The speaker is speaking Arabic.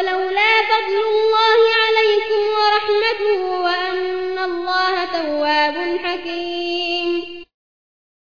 ولولا فضل الله عليكم ورحمته وأن الله تواب حكيم.